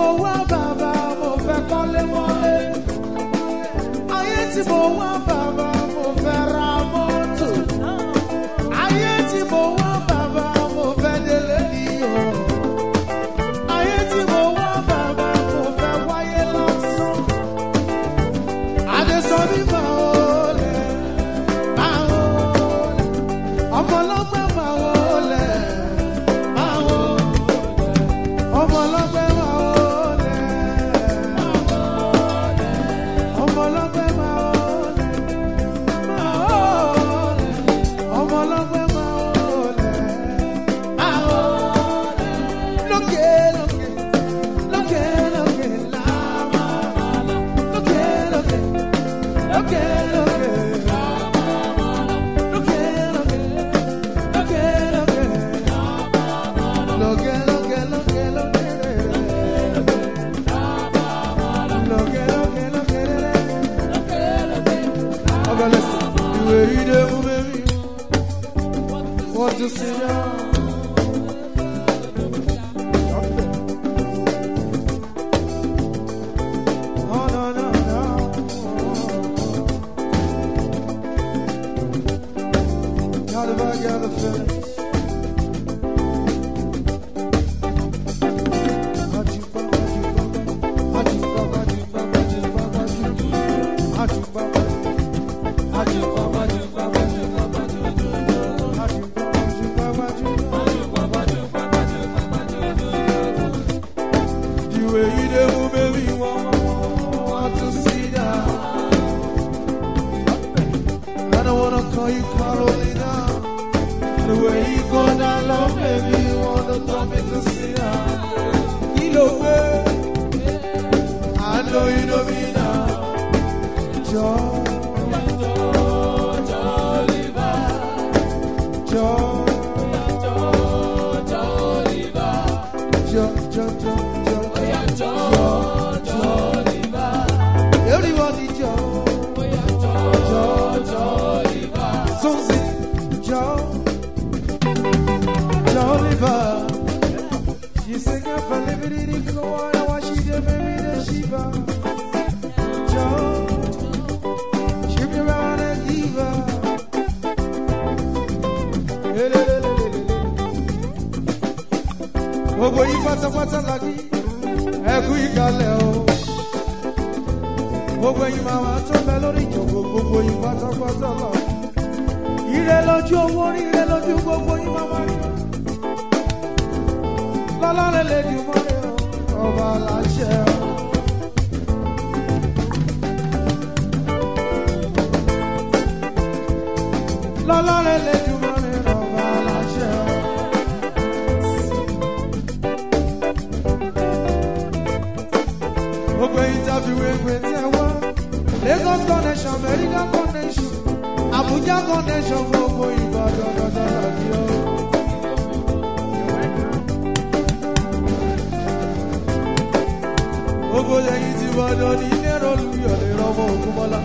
mo wá bàbá mo fẹ́ kọ́lé mọ́lé ayé tí mo wá bàbá. got a feeling. Elédùmarè ọba aláṣẹ. lọ́lọ́rẹ́ Elédùmarè ọba aláṣẹ. Ogbe interview egbe tí Lagos connection Merida connection Abuja connection gbogbo Ìbàdàn dandan dandan gbogbo lẹ́yìn tí wọ́n dán ní nẹ́rọ̀lù yọ̀lẹ̀ rọmọ ògúnmọ́lá.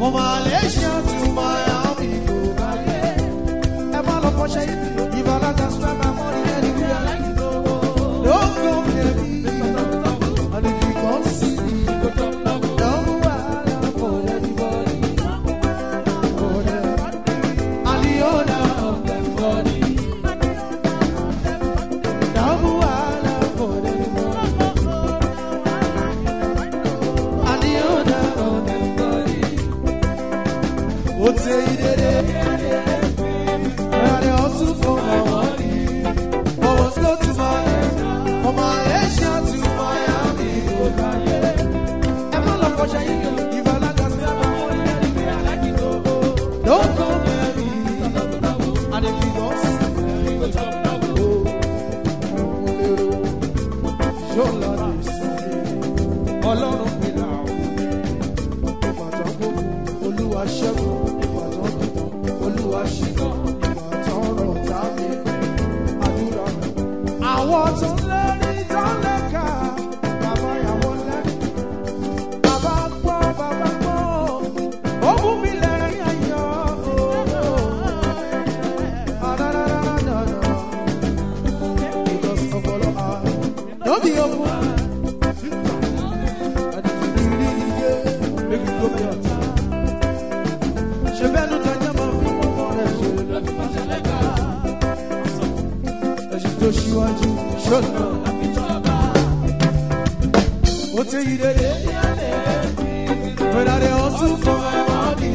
From Malaysia to Miami, go Ẹ má lọ fọṣẹ ibi. tó ṣíwájú ṣọ́nà àbíjọba. ó tẹ́ yìí dédé. Bẹ̀rẹ̀ ọ̀sùn fún ẹ̀wọ̀n ni.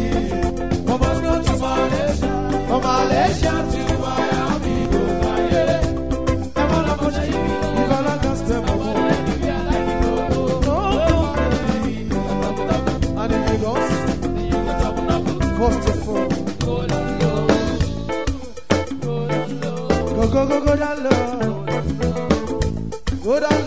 Ọmọ ọdún tó máa lẹ́ṣà. Ọmọ àlẹ́ṣà go, go, go down low. Go down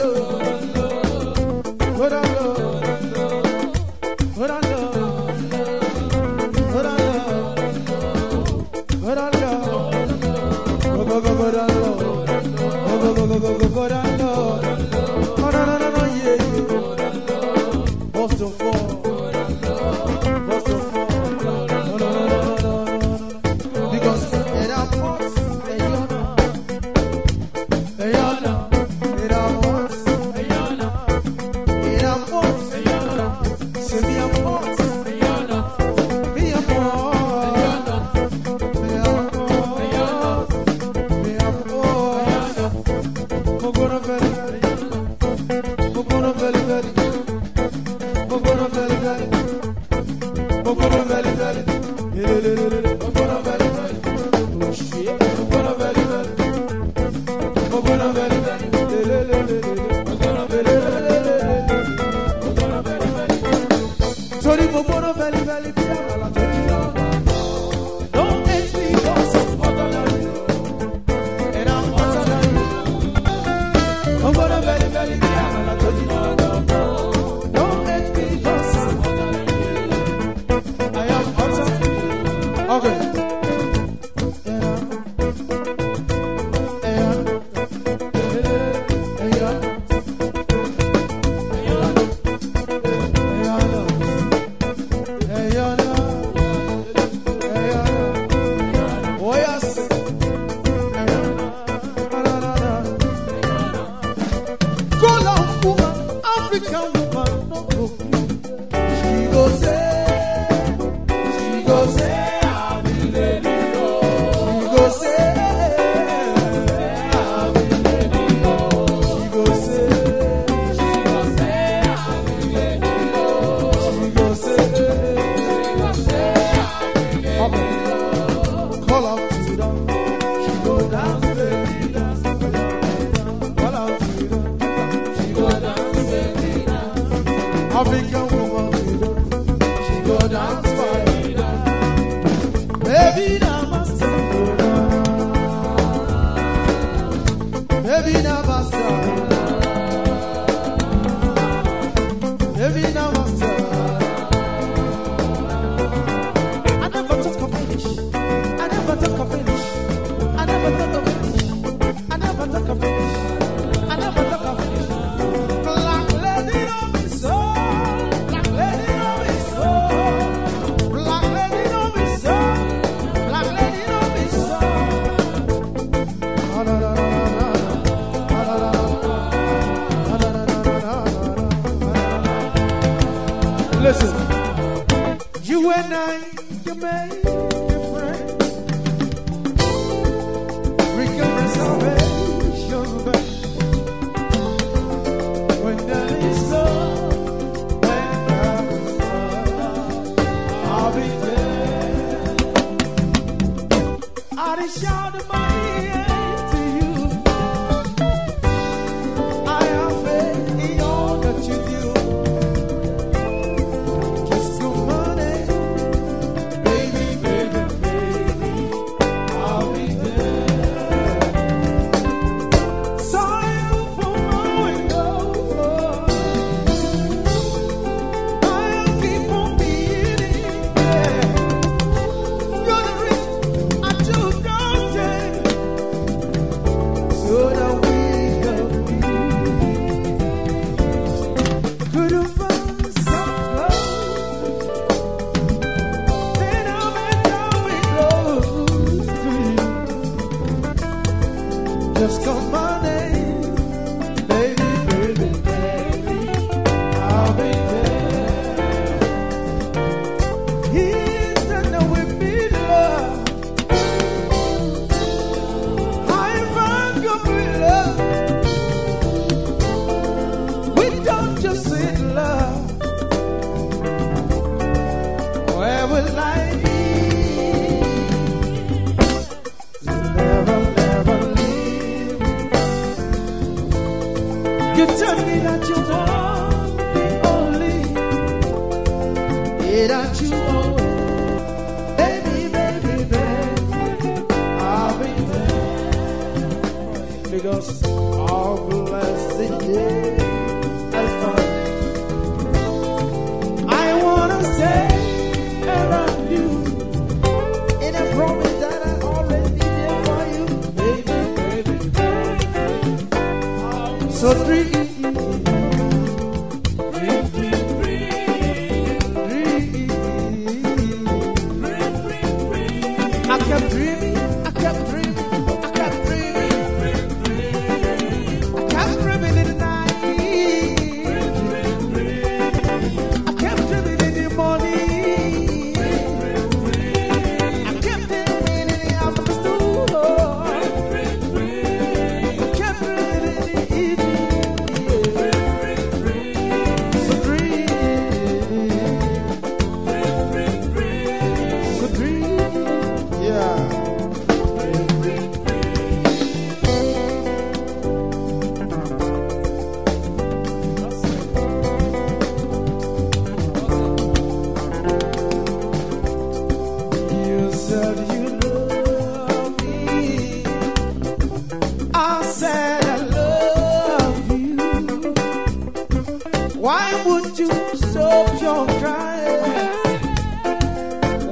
Why would you stop your crying?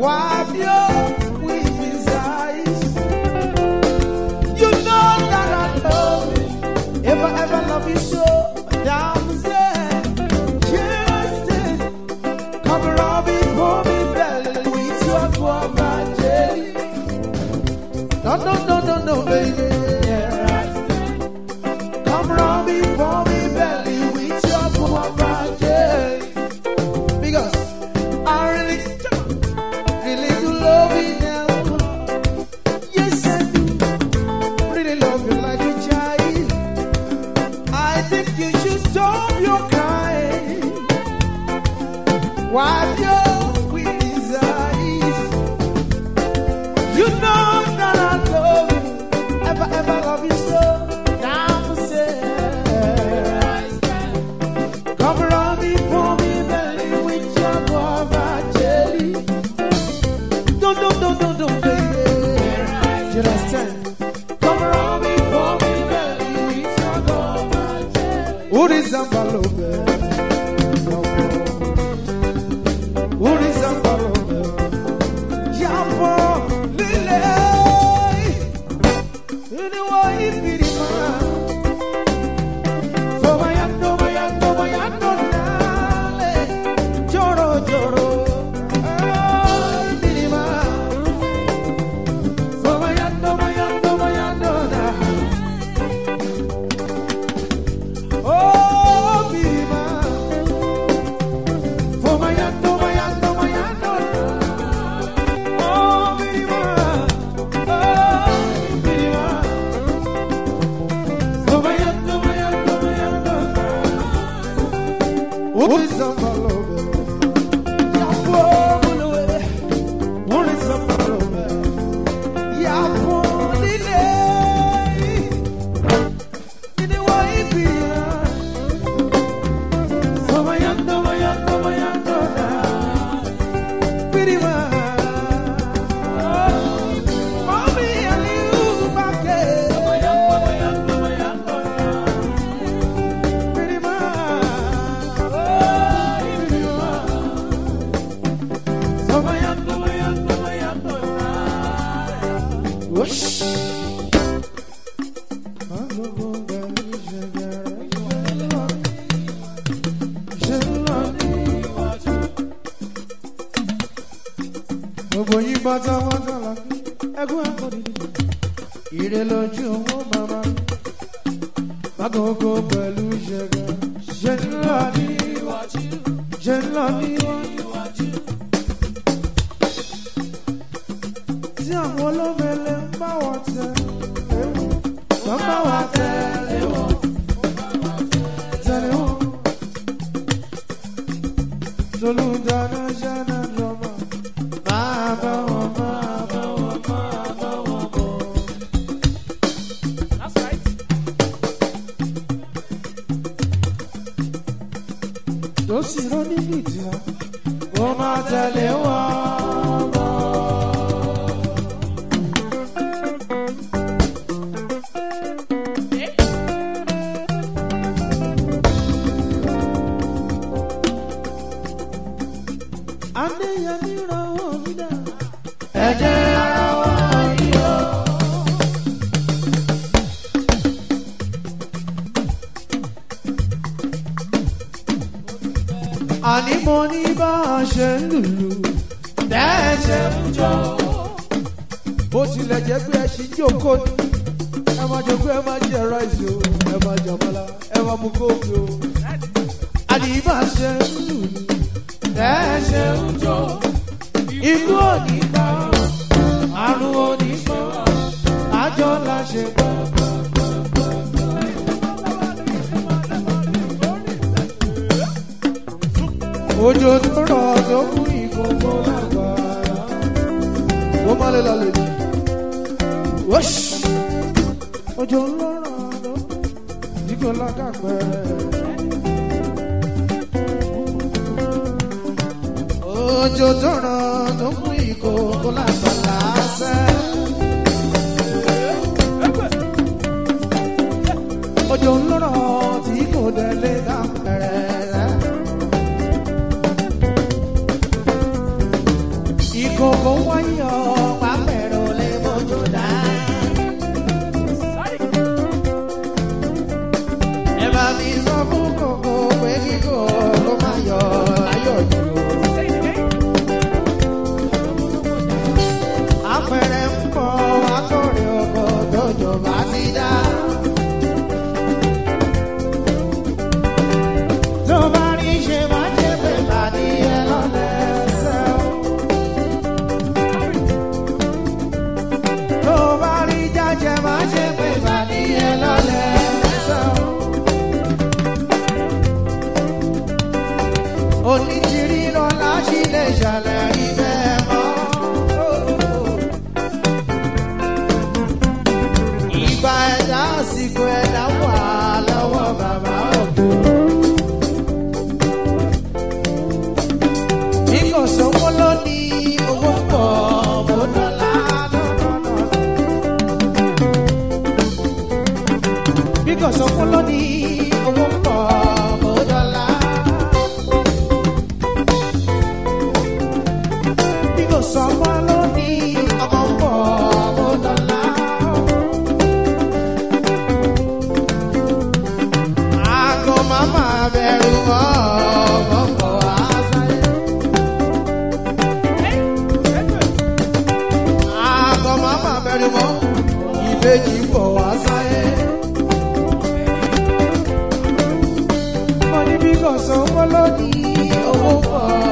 Why go. 我威啊！kò sówó lónìí owó pọ̀.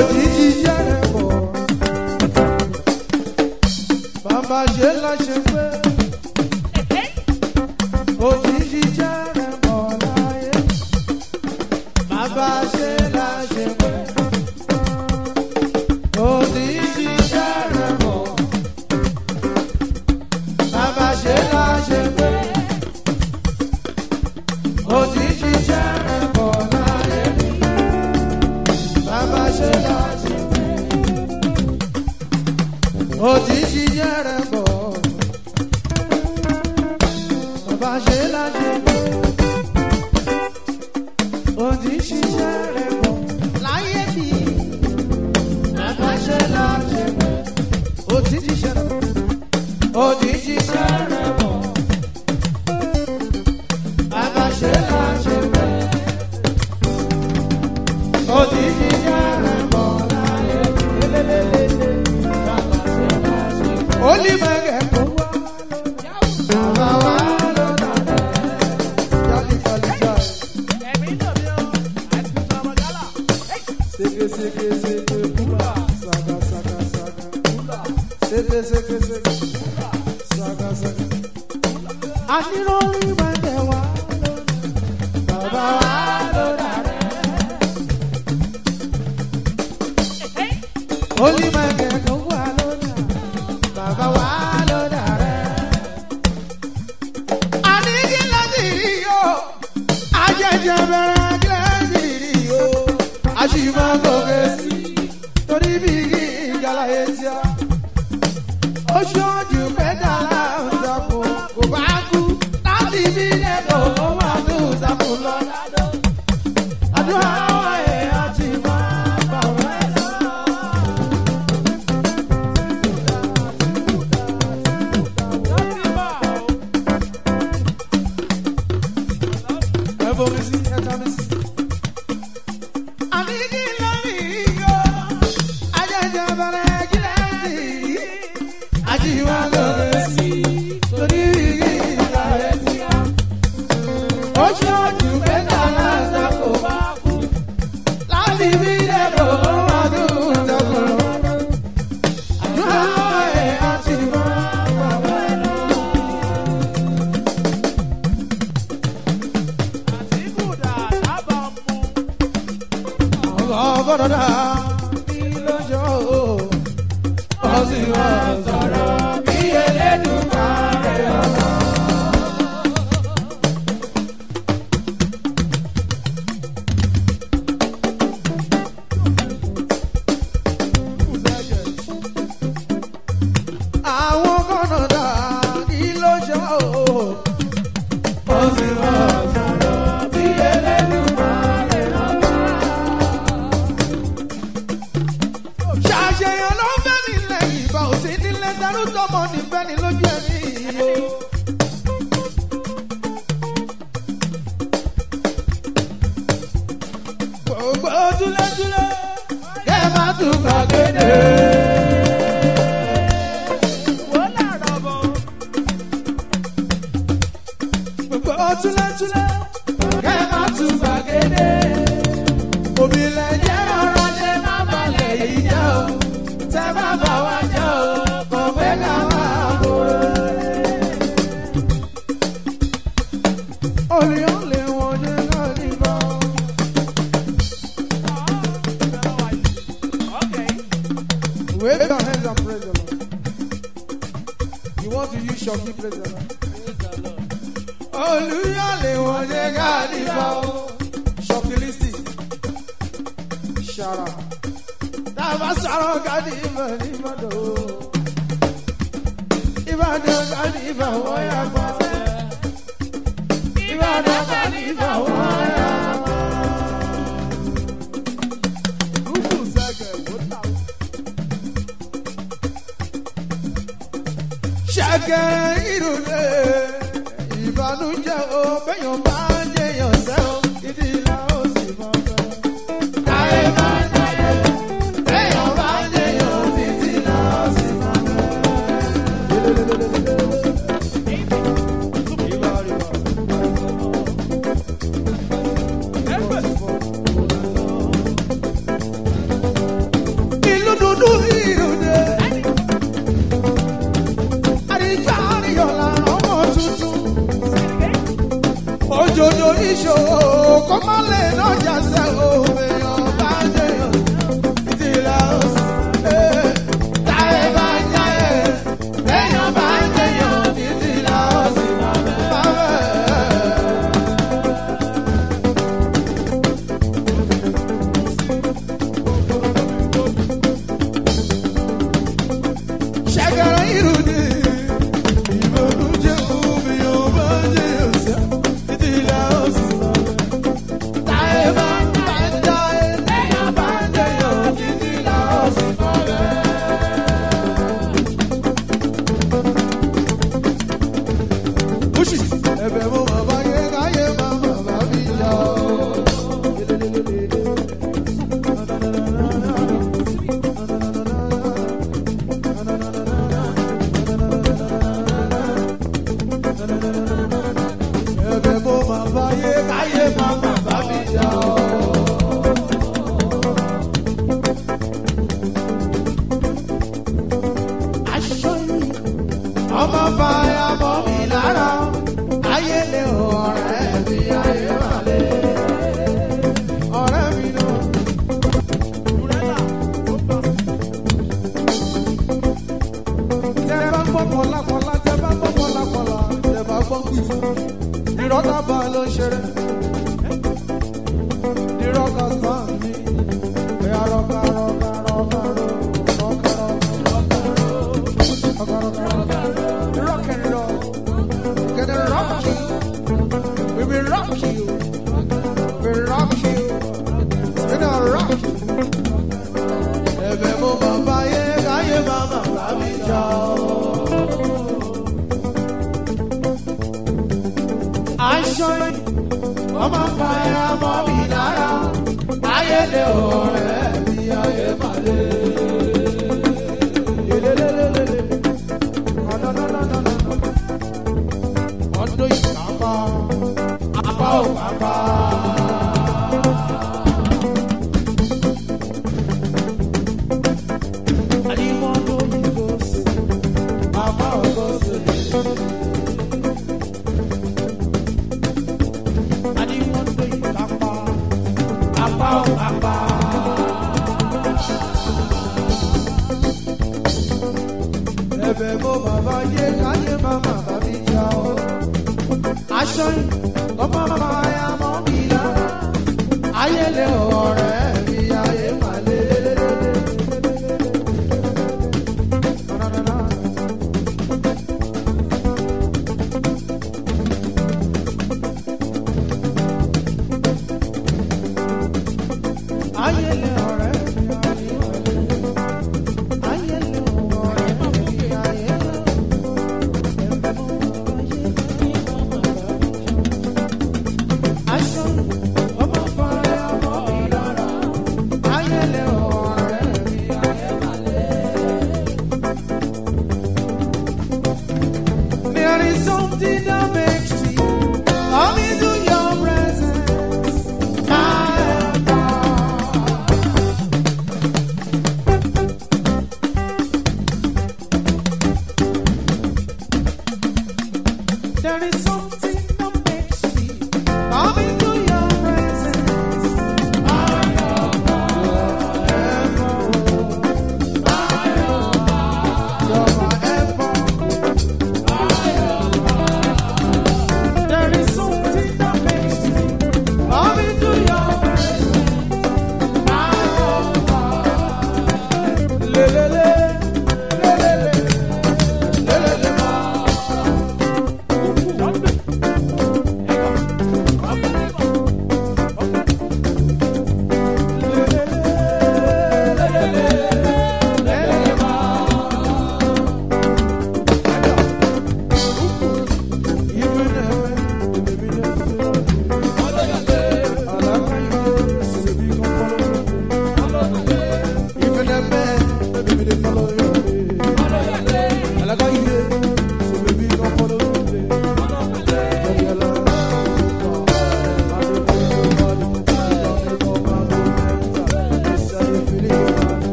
òjijì yẹrẹ bọ̀. Bàbá ṣe láṣẹ pé òjijì yẹrẹ bọ̀ a túlétúlé kẹ́ má tún gbàgede. tonight, tonight. ṣòwò kó má lè nájà sẹ́ o.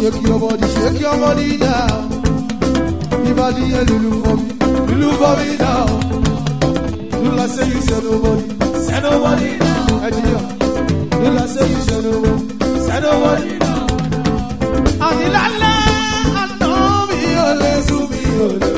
Shake your body, shake your body now. If a little for me, little for now. Do I nobody, nobody now. I did. Do nobody, said nobody now. Anilala, anomi ole subi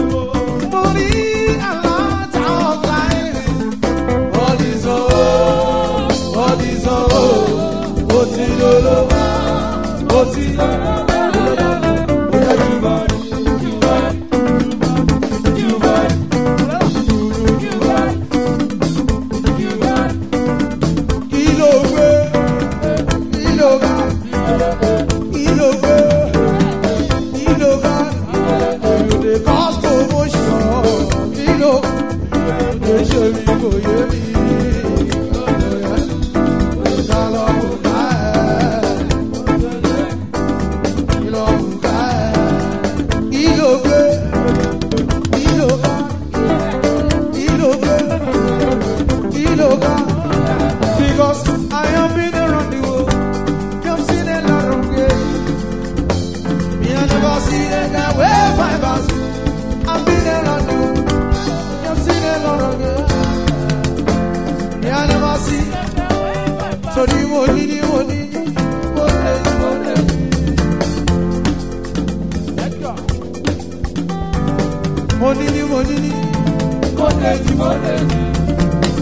lálẹ́.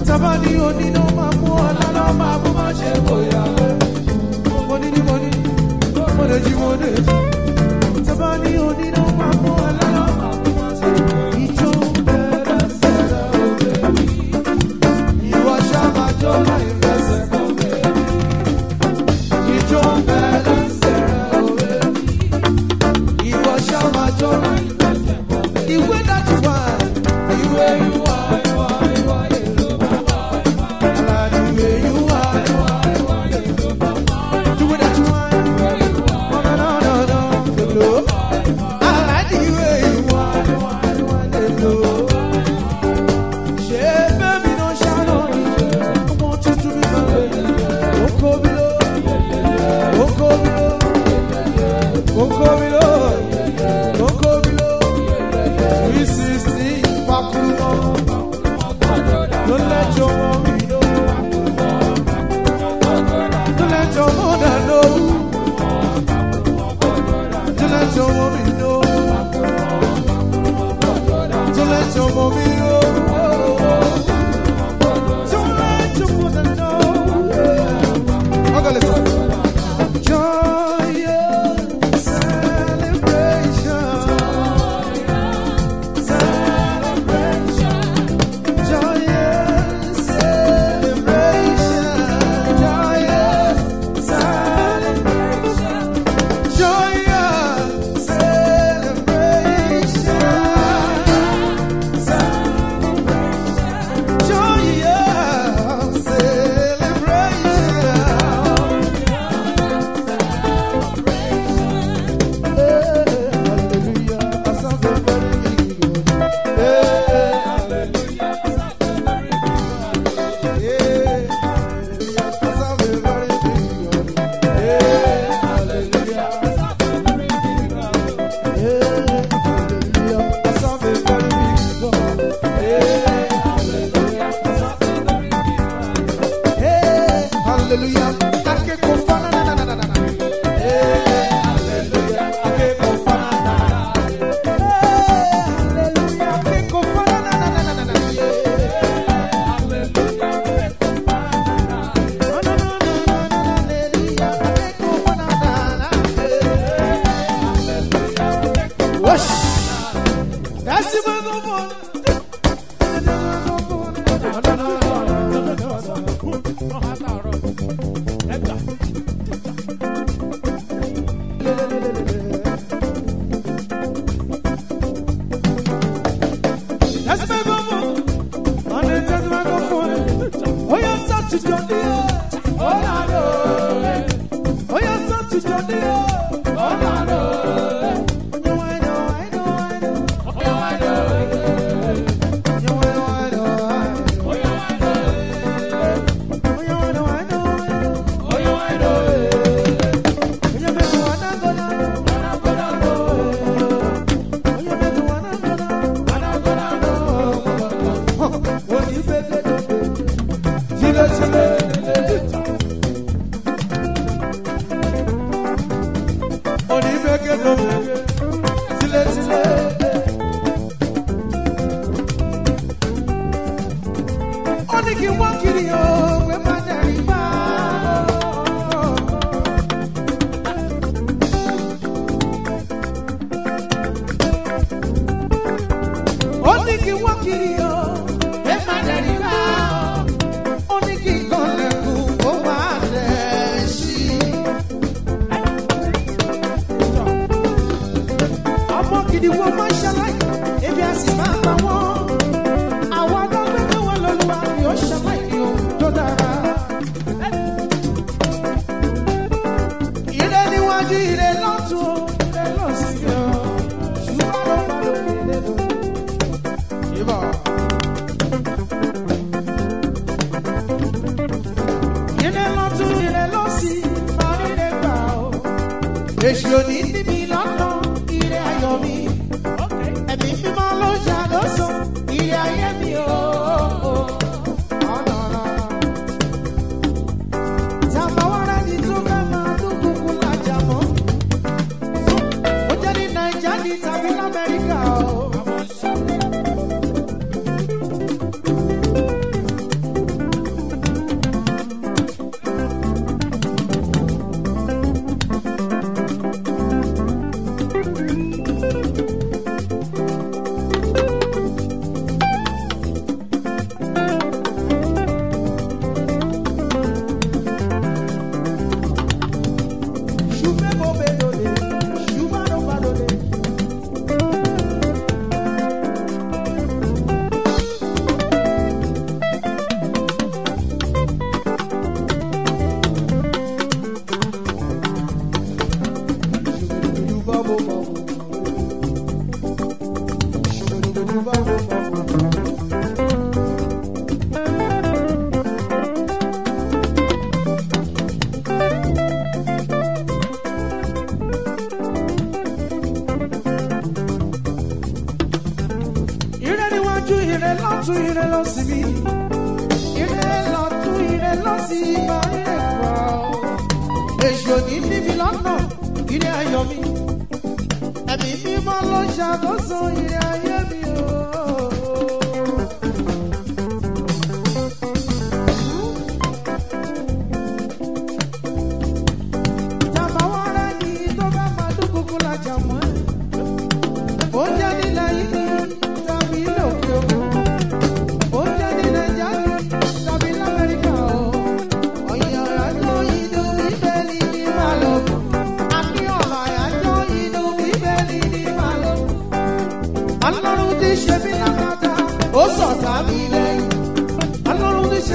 Tábà ní oníná máa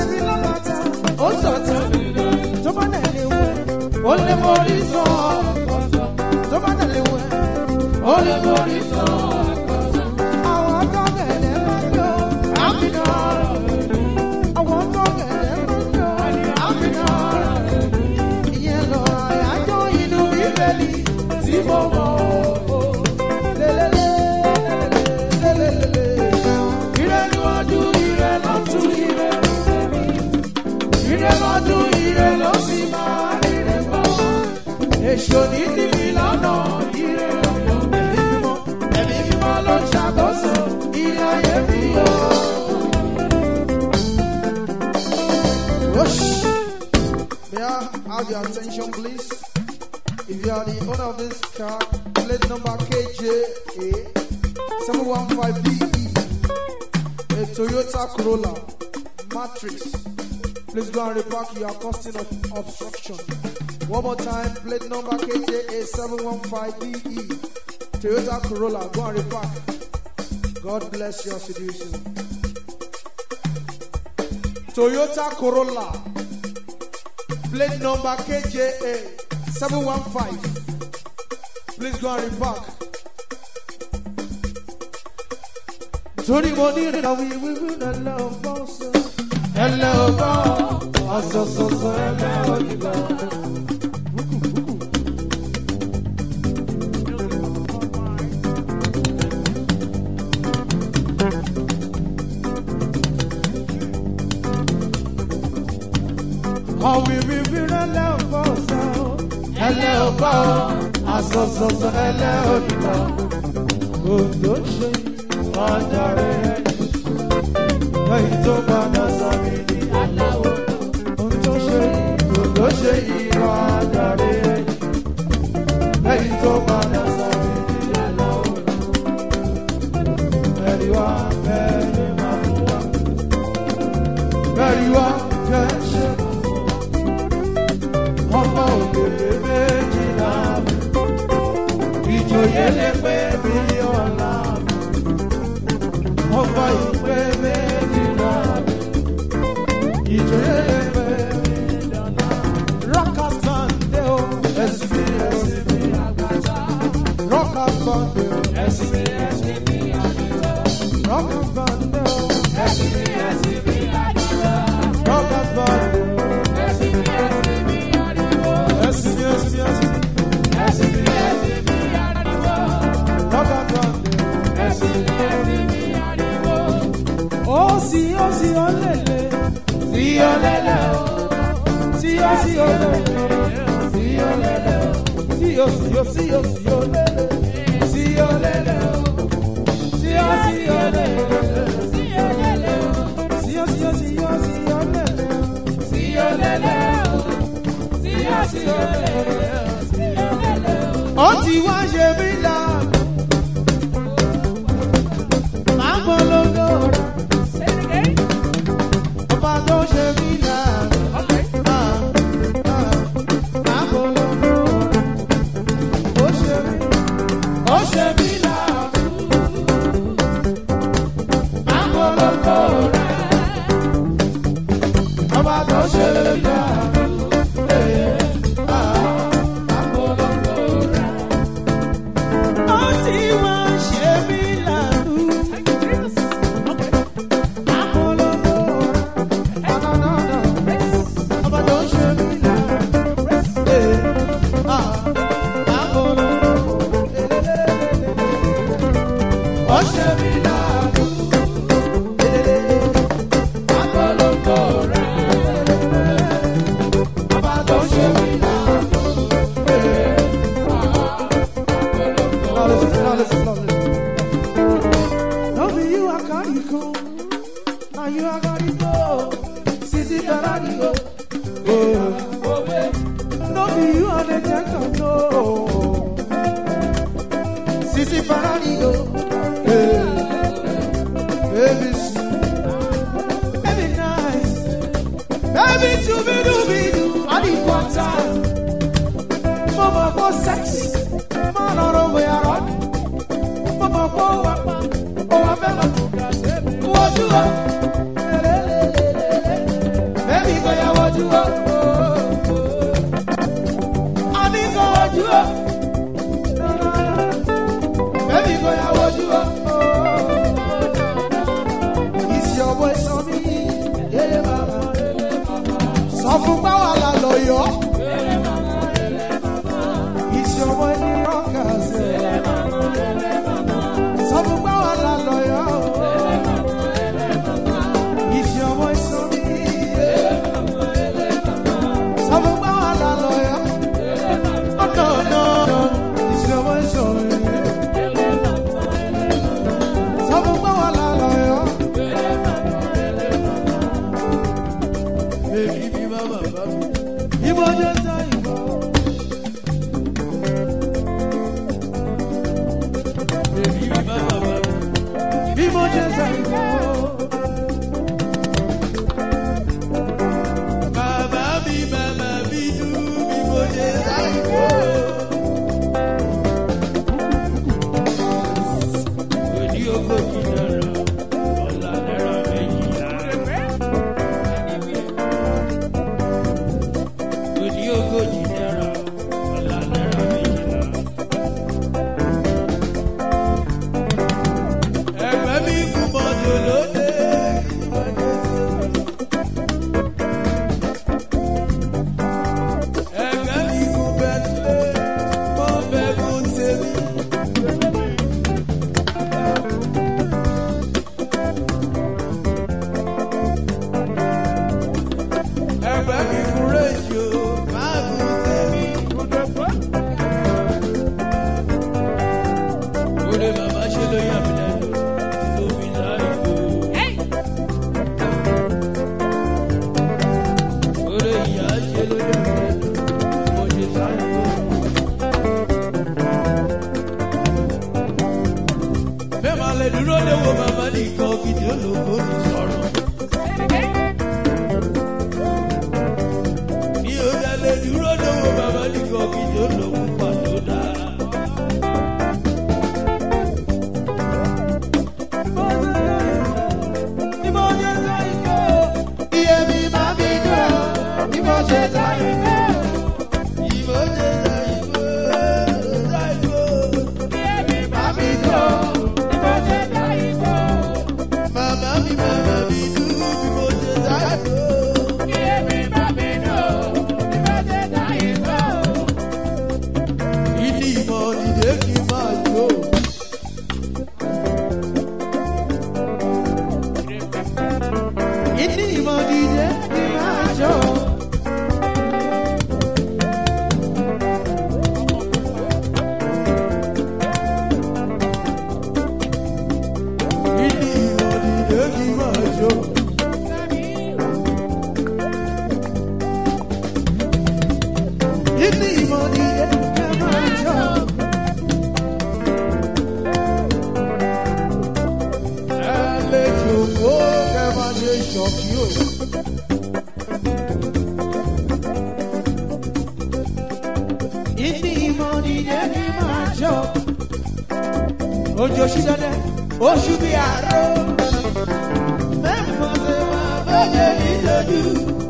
sí lọ́lọ́ta ó sọ̀tàn tó bá dẹ̀ lè have your attention, please. If you are the owner of this car, plate number KJA 715BE, a Toyota Corolla Matrix, please go and repark your causing of obstruction. One more time, plate number KJA 715DE. Toyota Corolla, go and repack. God bless your seduction. Toyota Corolla, plate number KJA 715. Please go and repack. Tony Money, now we will love, boss. Hello, boss. Hello, boss. Hello, boss. ọ̀wìrì wíra lẹ́ ọ̀bọ̀ ọ̀sẹ̀ o ẹlẹ́ ọ̀bọ̀ àsọ̀sọ̀sọ̀ ẹlẹ́ òdìbọ̀ òdò ṣe ọ̀dàrẹ́ rẹ̀ lẹ́yìn tó padà sọ mí ní aláwọ̀ ohun tó ṣe òdò ṣe ìrọ̀ ọ̀dàrẹ́ rẹ̀ lẹ́yìn padà. ¿Qué le lẹ́lẹ̀ ó ti wá ṣe. Baby go kò jọ kí o. Ibi ìmọ̀ nìyẹn ní máa jọ. Ojo ṣíṣẹ́lẹ̀, oṣù bíi àárọ̀. Mẹ́fọ̀ọ́sẹ̀ máa